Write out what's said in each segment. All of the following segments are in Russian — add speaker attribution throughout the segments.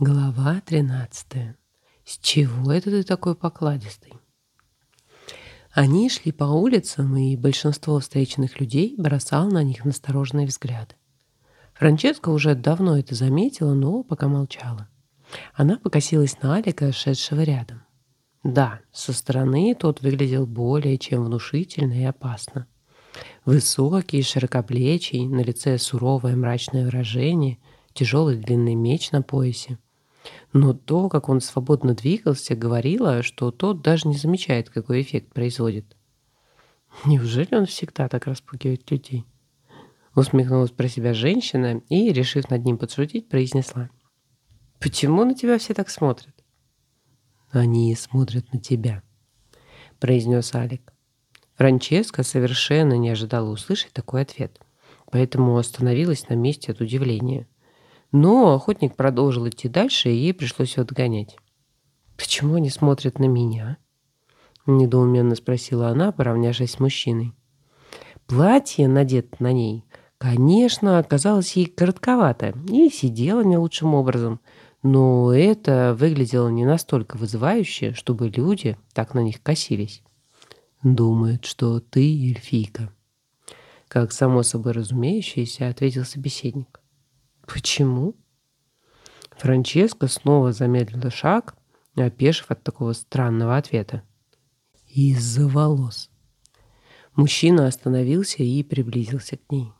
Speaker 1: Глава 13. С чего это ты такой покладистый? Они шли по улицам, и большинство встреченных людей бросало на них настороженные взгляды. Франческа уже давно это заметила, но пока молчала. Она покосилась на Алика, шедшего рядом. Да, со стороны тот выглядел более чем внушительно и опасно. Высокий, широкоплечий, на лице суровое мрачное выражение, тяжелый длинный меч на поясе — но то, как он свободно двигался, говорило, что тот даже не замечает, какой эффект производит. Неужели он всегда так распугивает людей? Усмехнулась про себя женщина и, решив над ним подшутить, произнесла. «Почему на тебя все так смотрят?» «Они смотрят на тебя», — произнес Алик. Франческа совершенно не ожидала услышать такой ответ, поэтому остановилась на месте от удивления. Но охотник продолжил идти дальше, и ей пришлось его догонять. «Почему они смотрят на меня?» Недоуменно спросила она, поравнявшись с мужчиной. Платье, надето на ней, конечно, оказалось ей коротковато и сидело не лучшим образом, но это выглядело не настолько вызывающе, чтобы люди так на них косились. «Думают, что ты эльфийка», — как само собой разумеющееся ответил собеседник. Почему? Франческа снова замедлила шаг, опешив от такого странного ответа. Из-за волос. Мужчина остановился и приблизился к ней.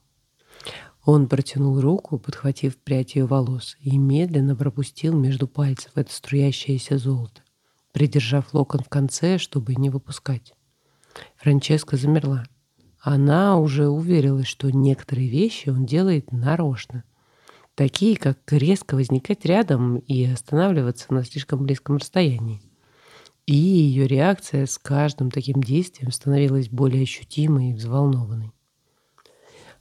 Speaker 1: Он протянул руку, подхватив прядь ее волос, и медленно пропустил между пальцев это струящееся золото, придержав локон в конце, чтобы не выпускать. Франческа замерла. Она уже уверилась, что некоторые вещи он делает нарочно — такие как резко возникать рядом и останавливаться на слишком близком расстоянии. И ее реакция с каждым таким действием становилась более ощутимой и взволнованной.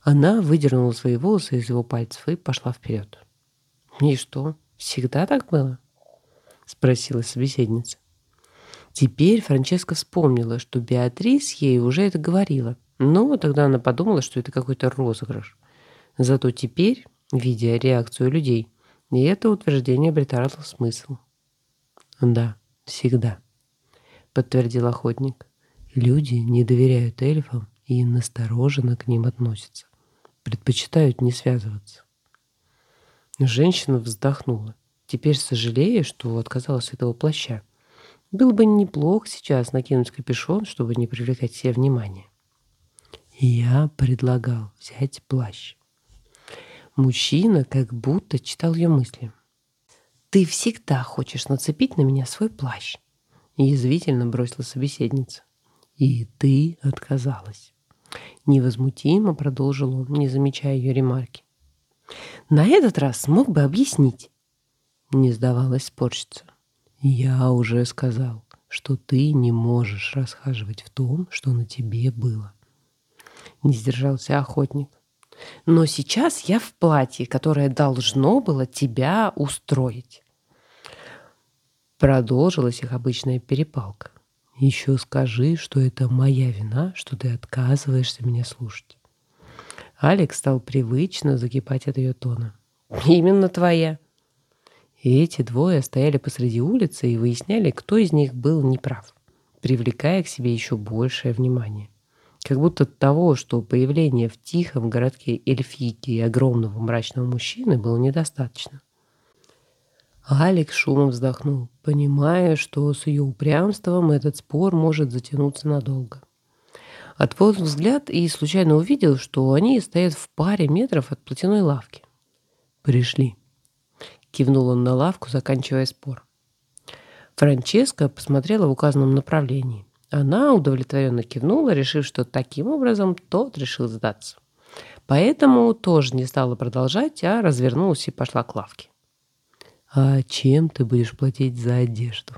Speaker 1: Она выдернула свои волосы из его пальцев и пошла вперед. «И что, всегда так было?» — спросила собеседница. Теперь Франческа вспомнила, что Беатрис ей уже это говорила, но тогда она подумала, что это какой-то розыгрыш. Зато теперь видя реакцию людей, и это утверждение обретало смысл. «Да, всегда», — подтвердил охотник. «Люди не доверяют эльфам и настороженно к ним относятся. Предпочитают не связываться». Женщина вздохнула, теперь сожалея, что отказалась от этого плаща. Был бы неплохо сейчас накинуть капюшон, чтобы не привлекать себе внимания. Я предлагал взять плащ. Мужчина как будто читал ее мысли. «Ты всегда хочешь нацепить на меня свой плащ», — язвительно бросила собеседница. «И ты отказалась». Невозмутимо продолжил он, не замечая ее ремарки. «На этот раз смог бы объяснить», — не сдавалась спорщица. «Я уже сказал, что ты не можешь расхаживать в том, что на тебе было». Не сдержался охотник. Но сейчас я в платье, которое должно было тебя устроить. Продолжилась их обычная перепалка. Еще скажи, что это моя вина, что ты отказываешься меня слушать. Алекс стал привычно закипать от ее тона. Именно твоя. И эти двое стояли посреди улицы и выясняли, кто из них был неправ, привлекая к себе еще большее внимание. Как будто того, что появление в тихом городке эльфийки и огромного мрачного мужчины было недостаточно. Алекс шумом вздохнул, понимая, что с ее упрямством этот спор может затянуться надолго. Отвел взгляд и случайно увидел, что они стоят в паре метров от платяной лавки. «Пришли», — кивнул он на лавку, заканчивая спор. Франческа посмотрела в указанном направлении. Она удовлетворенно кивнула, решив, что таким образом тот решил сдаться. Поэтому тоже не стала продолжать, а развернулась и пошла к лавке. «А чем ты будешь платить за одежду?»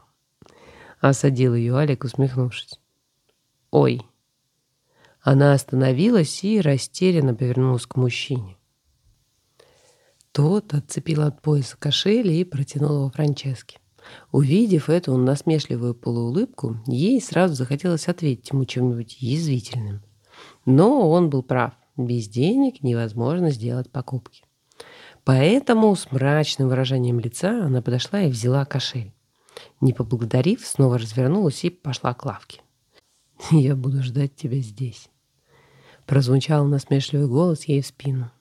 Speaker 1: Осадил ее Алик, усмехнувшись. «Ой!» Она остановилась и растерянно повернулась к мужчине. Тот отцепил от пояса кошель и протянул его Франческе. Увидев эту насмешливую полуулыбку, ей сразу захотелось ответить ему чем-нибудь язвительным. Но он был прав. Без денег невозможно сделать покупки. Поэтому с мрачным выражением лица она подошла и взяла кошель. Не поблагодарив, снова развернулась и пошла к лавке. «Я буду ждать тебя здесь», — прозвучал насмешливый голос ей в спину.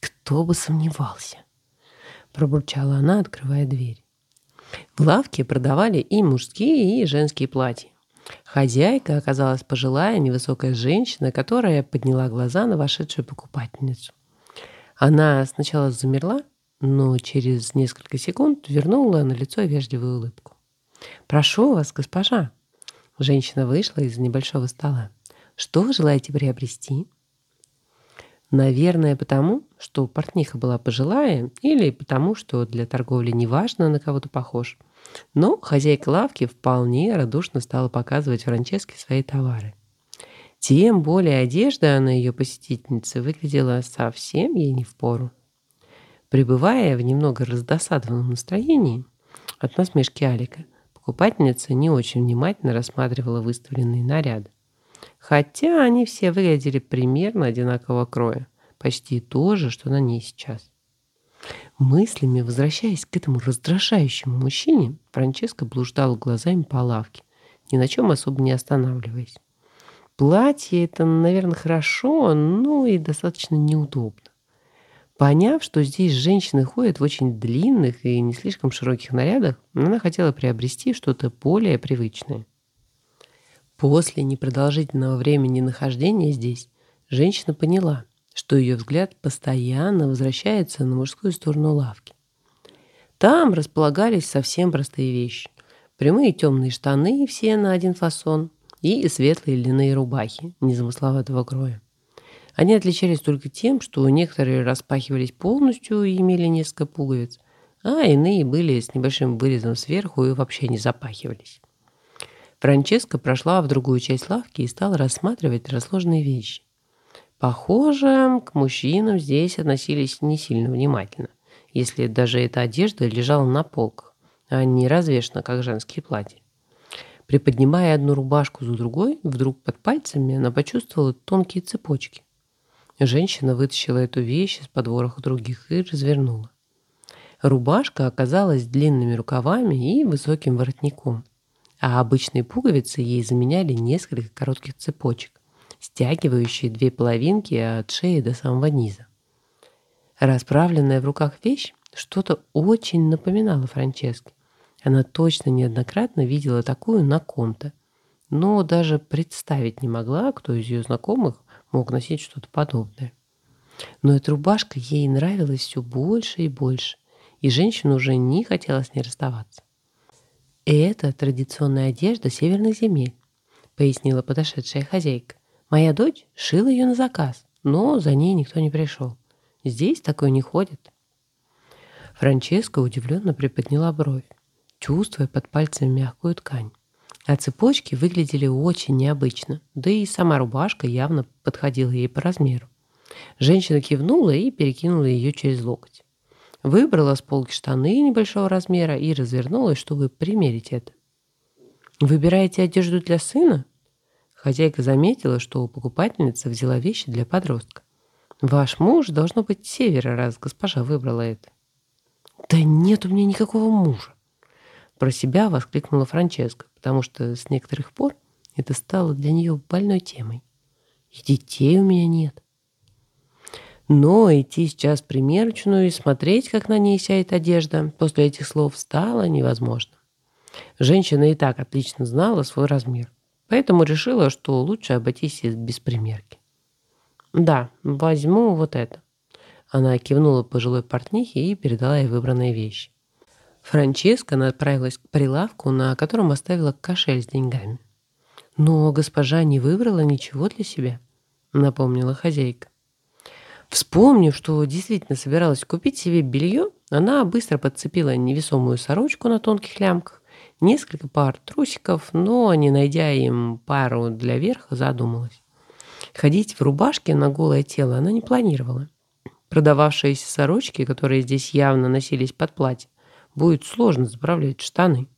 Speaker 1: «Кто бы сомневался», — пробурчала она, открывая дверь. В лавке продавали и мужские, и женские платья. Хозяйка оказалась пожилая, невысокая женщина, которая подняла глаза на вошедшую покупательницу. Она сначала замерла, но через несколько секунд вернула на лицо вежливую улыбку. «Прошу вас, госпожа!» Женщина вышла из небольшого стола. «Что вы желаете приобрести?» Наверное, потому, что портниха была пожилая, или потому, что для торговли не важно, на кого то похож. Но хозяйка лавки вполне радушно стала показывать Франческе свои товары. Тем более одежда на ее посетительнице выглядела совсем ей не в пору. Пребывая в немного раздосадованном настроении от насмешки Алика, покупательница не очень внимательно рассматривала выставленные наряды. Хотя они все выглядели примерно одинакового кроя, почти то же, что на ней сейчас. Мыслями, возвращаясь к этому раздражающему мужчине, Франческа блуждала глазами по лавке, ни на чем особо не останавливаясь. Платье это, наверное, хорошо, но и достаточно неудобно. Поняв, что здесь женщины ходят в очень длинных и не слишком широких нарядах, она хотела приобрести что-то более привычное. После непродолжительного времени нахождения здесь женщина поняла, что ее взгляд постоянно возвращается на мужскую сторону лавки. Там располагались совсем простые вещи. Прямые темные штаны все на один фасон и светлые льняные рубахи незамысловатого кроя. Они отличались только тем, что некоторые распахивались полностью и имели несколько пуговиц, а иные были с небольшим вырезом сверху и вообще не запахивались. Франческа прошла в другую часть лавки и стала рассматривать разложенные вещи. Похоже, к мужчинам здесь относились не сильно внимательно, если даже эта одежда лежала на полках, а не развешена, как женские платья. Приподнимая одну рубашку за другой, вдруг под пальцами она почувствовала тонкие цепочки. Женщина вытащила эту вещь из подвороха других и развернула. Рубашка оказалась длинными рукавами и высоким воротником, а обычные пуговицы ей заменяли несколько коротких цепочек, стягивающие две половинки от шеи до самого низа. Расправленная в руках вещь что-то очень напоминала Франческе. Она точно неоднократно видела такую на ком-то, но даже представить не могла, кто из ее знакомых мог носить что-то подобное. Но эта рубашка ей нравилась все больше и больше, и женщина уже не хотела с ней расставаться. «Это традиционная одежда северных земель», — пояснила подошедшая хозяйка. «Моя дочь шила ее на заказ, но за ней никто не пришел. Здесь такое не ходит». Франческа удивленно приподняла бровь, чувствуя под пальцами мягкую ткань. А цепочки выглядели очень необычно, да и сама рубашка явно подходила ей по размеру. Женщина кивнула и перекинула ее через локоть. Выбрала с полки штаны небольшого размера и развернулась, чтобы примерить это. «Выбираете одежду для сына?» Хозяйка заметила, что покупательница взяла вещи для подростка. «Ваш муж, должно быть, севера, раз госпожа выбрала это». «Да нет у меня никакого мужа!» Про себя воскликнула Франческа, потому что с некоторых пор это стало для нее больной темой. И детей у меня нет. Но идти сейчас в примерочную и смотреть, как на ней сяет одежда, после этих слов стало невозможно. Женщина и так отлично знала свой размер, поэтому решила, что лучше обойтись без примерки. «Да, возьму вот это». Она кивнула пожилой портнихе и передала ей выбранные вещи. Франческа направилась к прилавку, на котором оставила кошель с деньгами. «Но госпожа не выбрала ничего для себя», — напомнила хозяйка. Вспомнив, что действительно собиралась купить себе белье, она быстро подцепила невесомую сорочку на тонких лямках, несколько пар трусиков, но, не найдя им пару для верха, задумалась. Ходить в рубашке на голое тело она не планировала. Продававшиеся сорочки, которые здесь явно носились под платье, будет сложно заправлять штаны.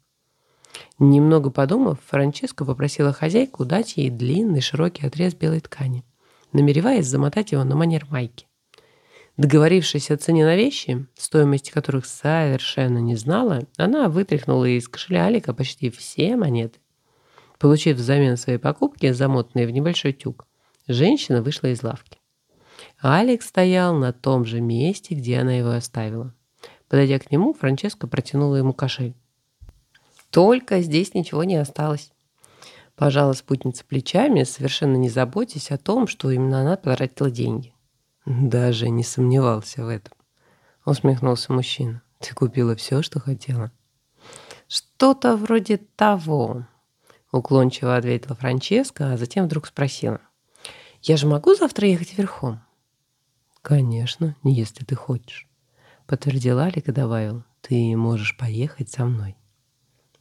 Speaker 1: Немного подумав, Франческа попросила хозяйку дать ей длинный широкий отрез белой ткани, намереваясь замотать его на манер майки. Договорившись о цене на вещи, стоимости которых совершенно не знала, она вытряхнула из кошеля Алика почти все монеты. Получив взамен своей покупки, замотанные в небольшой тюк, женщина вышла из лавки. Алекс стоял на том же месте, где она его оставила. Подойдя к нему, Франческа протянула ему кошель. «Только здесь ничего не осталось». Пожала спутница плечами, совершенно не заботясь о том, что именно она потратила деньги. Даже не сомневался в этом. Усмехнулся мужчина. Ты купила все, что хотела. Что-то вроде того. Уклончиво ответила Франческа, а затем вдруг спросила. Я же могу завтра ехать верхом? Конечно, если ты хочешь. Подтвердила Алик и добавил. Ты можешь поехать со мной.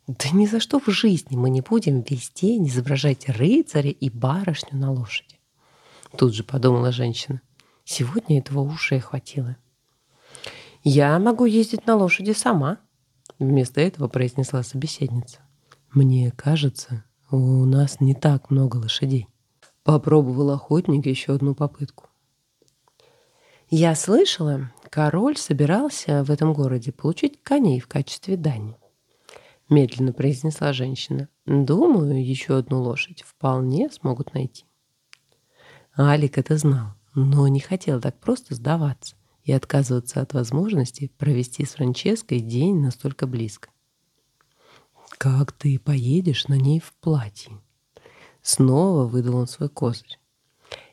Speaker 1: Да ни за что в жизни мы не будем весь день изображать рыцаря и барышню на лошади. Тут же подумала женщина. Сегодня этого уже хватило. «Я могу ездить на лошади сама», — вместо этого произнесла собеседница. «Мне кажется, у нас не так много лошадей». Попробовал охотник еще одну попытку. «Я слышала, король собирался в этом городе получить коней в качестве дани», — медленно произнесла женщина. «Думаю, еще одну лошадь вполне смогут найти». Алик это знал но не хотел так просто сдаваться и отказываться от возможности провести с Франческой день настолько близко. «Как ты поедешь на ней в платье?» Снова выдал он свой козырь.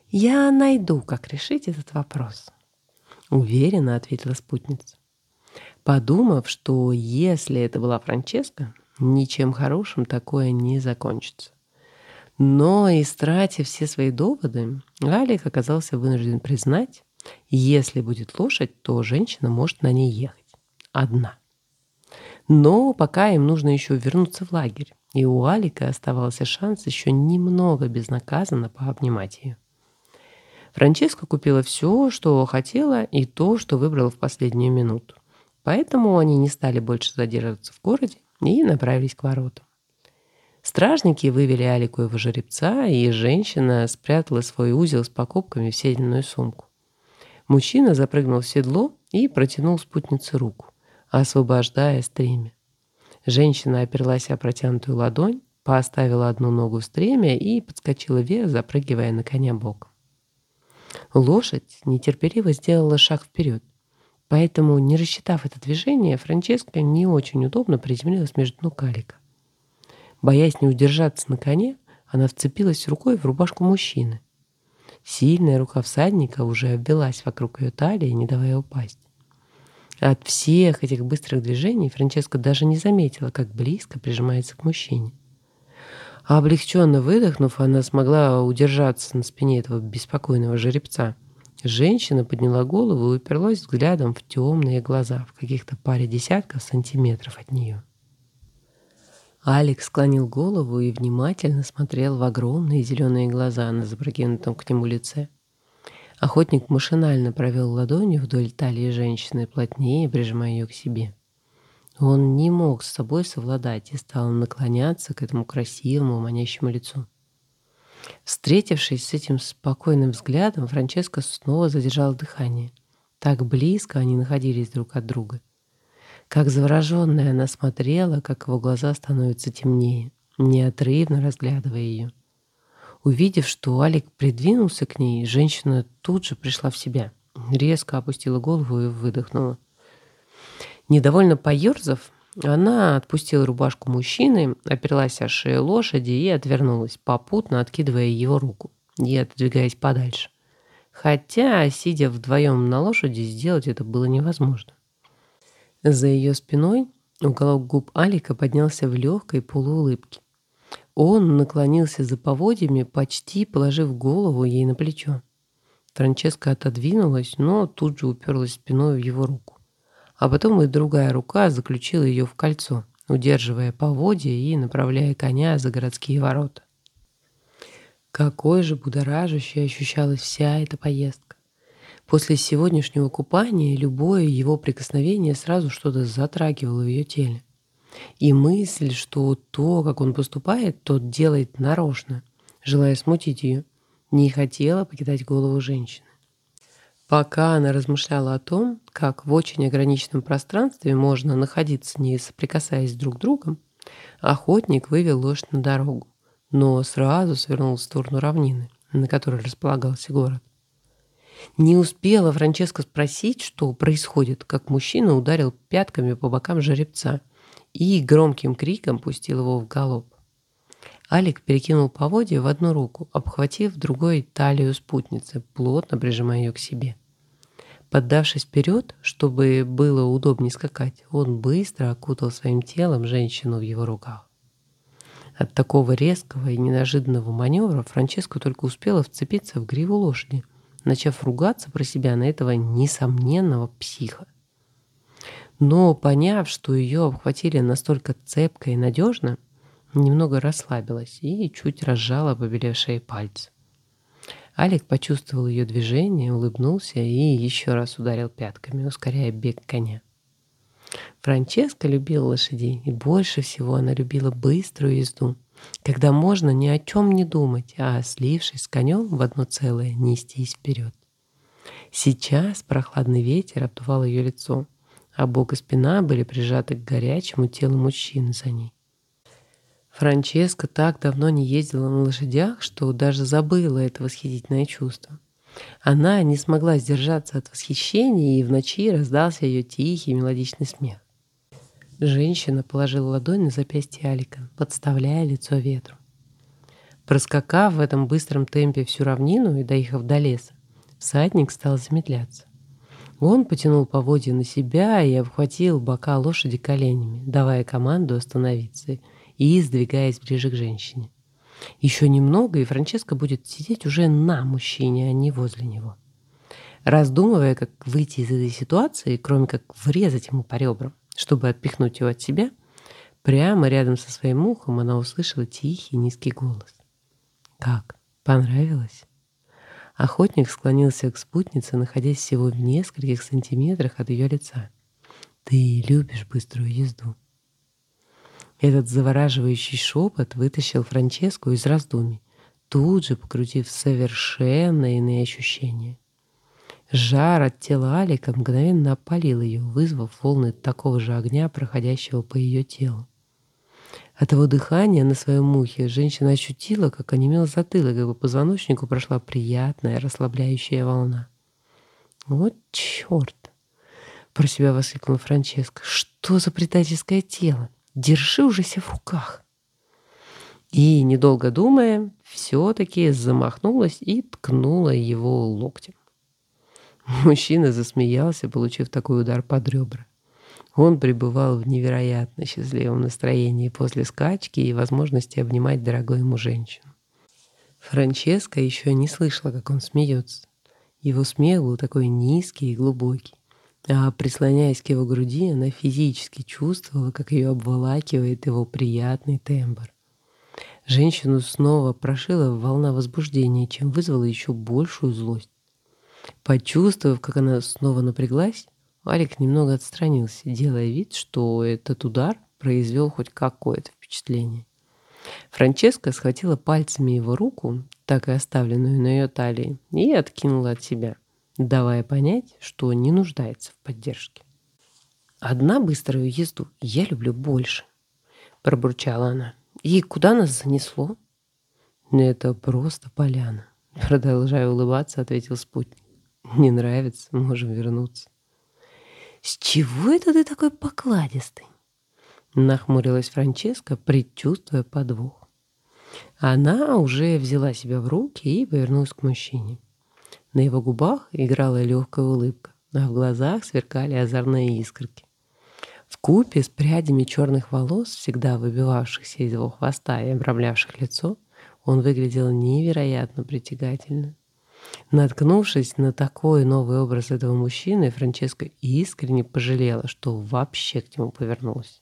Speaker 1: «Я найду, как решить этот вопрос», — уверенно ответила спутница. Подумав, что если это была Франческа, ничем хорошим такое не закончится. Но, истратив все свои доводы, Алик оказался вынужден признать, если будет лошадь, то женщина может на ней ехать. Одна. Но пока им нужно еще вернуться в лагерь, и у Алика оставался шанс еще немного безнаказанно пообнимать ее. Франческа купила все, что хотела, и то, что выбрала в последнюю минуту. Поэтому они не стали больше задерживаться в городе и направились к воротам. Стражники вывели Алику его жеребца, и женщина спрятала свой узел с покупками в седельную сумку. Мужчина запрыгнул в седло и протянул спутнице руку, освобождая стремя. Женщина оперлась о протянутую ладонь, поставила одну ногу в стремя и подскочила вверх, запрыгивая на коня боком. Лошадь нетерпеливо сделала шаг вперед, поэтому, не рассчитав это движение, Франческа не очень удобно приземлилась между ног Алика. Боясь не удержаться на коне, она вцепилась рукой в рубашку мужчины. Сильная рука всадника уже обвелась вокруг ее талии, не давая упасть. От всех этих быстрых движений Франческа даже не заметила, как близко прижимается к мужчине. Облегченно выдохнув, она смогла удержаться на спине этого беспокойного жеребца. Женщина подняла голову и уперлась взглядом в темные глаза в каких-то паре десятков сантиметров от нее. Алекс склонил голову и внимательно смотрел в огромные зеленые глаза на запрокинутом к нему лице. Охотник машинально провел ладонью вдоль талии женщины, плотнее прижимая ее к себе. Он не мог с собой совладать и стал наклоняться к этому красивому, манящему лицу. Встретившись с этим спокойным взглядом, Франческа снова задержала дыхание. Так близко они находились друг от друга — как завороженная она смотрела, как его глаза становятся темнее, неотрывно разглядывая ее. Увидев, что Алик придвинулся к ней, женщина тут же пришла в себя, резко опустила голову и выдохнула. Недовольно поерзав, она отпустила рубашку мужчины, оперлась о шею лошади и отвернулась, попутно откидывая его руку и отодвигаясь подальше. Хотя, сидя вдвоем на лошади, сделать это было невозможно. За ее спиной уголок губ Алика поднялся в легкой полуулыбке. Он наклонился за поводьями, почти положив голову ей на плечо. Франческа отодвинулась, но тут же уперлась спиной в его руку. А потом и другая рука заключила ее в кольцо, удерживая поводья и направляя коня за городские ворота. Какой же будоражащей ощущалась вся эта поездка. После сегодняшнего купания любое его прикосновение сразу что-то затрагивало в ее теле. И мысль, что то, как он поступает, тот делает нарочно, желая смутить ее, не хотела покидать голову женщины. Пока она размышляла о том, как в очень ограниченном пространстве можно находиться, не соприкасаясь друг с другом, охотник вывел лошадь на дорогу, но сразу свернул в сторону равнины, на которой располагался город. Не успела Франческа спросить, что происходит, как мужчина ударил пятками по бокам жеребца и громким криком пустил его в галоп. Алик перекинул поводья в одну руку, обхватив другой талию спутницы, плотно прижимая ее к себе. Поддавшись вперед, чтобы было удобнее скакать, он быстро окутал своим телом женщину в его руках. От такого резкого и неожиданного маневра Франческа только успела вцепиться в гриву лошади, начав ругаться про себя на этого несомненного психа. Но, поняв, что ее обхватили настолько цепко и надежно, немного расслабилась и чуть разжала побелевшие пальцы. Алик почувствовал ее движение, улыбнулся и еще раз ударил пятками, ускоряя бег коня. Франческа любила лошадей, и больше всего она любила быструю езду, когда можно ни о чем не думать, а, слившись с конем в одно целое, нестись вперед. Сейчас прохладный ветер обдувал ее лицо, а бок и спина были прижаты к горячему телу мужчины за ней. Франческа так давно не ездила на лошадях, что даже забыла это восхитительное чувство. Она не смогла сдержаться от восхищения, и в ночи раздался ее тихий мелодичный смех. Женщина положила ладонь на запястье Алика, подставляя лицо ветру. Проскакав в этом быстром темпе всю равнину и доехав до леса, всадник стал замедляться. Он потянул поводья на себя и обхватил бока лошади коленями, давая команду остановиться – и сдвигаясь ближе к женщине. Еще немного, и Франческа будет сидеть уже на мужчине, а не возле него. Раздумывая, как выйти из этой ситуации, кроме как врезать ему по ребрам, чтобы отпихнуть его от себя, прямо рядом со своим ухом она услышала тихий низкий голос. «Как? Понравилось?» Охотник склонился к спутнице, находясь всего в нескольких сантиметрах от ее лица. «Ты любишь быструю езду?» Этот завораживающий шепот вытащил Франческу из раздумий, тут же покрутив совершенно иные ощущения. Жар от тела Алика мгновенно опалил ее, вызвав волны такого же огня, проходящего по ее телу. От его дыхания на своем ухе женщина ощутила, как онемел затылок, и по позвоночнику прошла приятная, расслабляющая волна. «Вот черт!» — про себя воскликнула Франческа. «Что за предательское тело? Держи уже себя в руках. И, недолго думая, все-таки замахнулась и ткнула его локтем. Мужчина засмеялся, получив такой удар под ребра. Он пребывал в невероятно счастливом настроении после скачки и возможности обнимать дорогую ему женщину. Франческа еще не слышала, как он смеется. Его смех был такой низкий и глубокий. А прислоняясь к его груди, она физически чувствовала, как ее обволакивает его приятный тембр. Женщину снова прошила волна возбуждения, чем вызвала еще большую злость. Почувствовав, как она снова напряглась, Алик немного отстранился, делая вид, что этот удар произвел хоть какое-то впечатление. Франческа схватила пальцами его руку, так и оставленную на ее талии, и откинула от себя давая понять, что не нуждается в поддержке. «Одна быструю езду я люблю больше», — пробурчала она. «И куда нас занесло?» «Это просто поляна», — продолжая улыбаться, ответил спутник. «Не нравится, можем вернуться». «С чего это ты такой покладистый?» Нахмурилась Франческа, предчувствуя подвох. Она уже взяла себя в руки и повернулась к мужчине. На его губах играла легкая улыбка, а в глазах сверкали озорные искорки. В купе с прядями черных волос, всегда выбивавшихся из его хвоста и обрамлявших лицо, он выглядел невероятно притягательно. Наткнувшись на такой новый образ этого мужчины, Франческа искренне пожалела, что вообще к нему повернулась.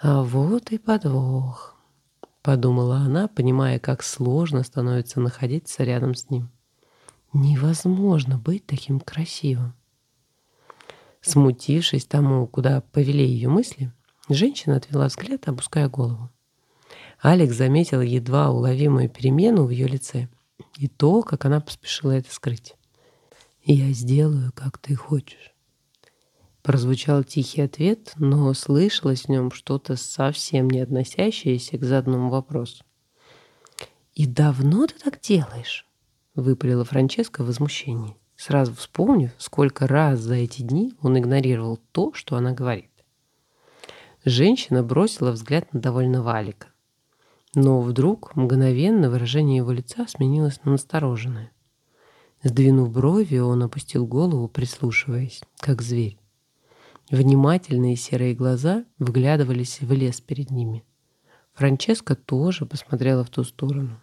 Speaker 1: «А вот и подвох», — подумала она, понимая, как сложно становится находиться рядом с ним. Невозможно быть таким красивым. Смутившись тому, куда повели ее мысли, женщина отвела взгляд, опуская голову. Алекс заметил едва уловимую перемену в ее лице и то, как она поспешила это скрыть. «Я сделаю, как ты хочешь». Прозвучал тихий ответ, но слышалось в нем что-то совсем не относящееся к заданному вопросу. «И давно ты так делаешь?» — выпалила Франческа в возмущении, сразу вспомнив, сколько раз за эти дни он игнорировал то, что она говорит. Женщина бросила взгляд на довольного Алика. Но вдруг мгновенно выражение его лица сменилось на настороженное. Сдвинув брови, он опустил голову, прислушиваясь, как зверь. Внимательные серые глаза вглядывались в лес перед ними. Франческа тоже посмотрела в ту сторону.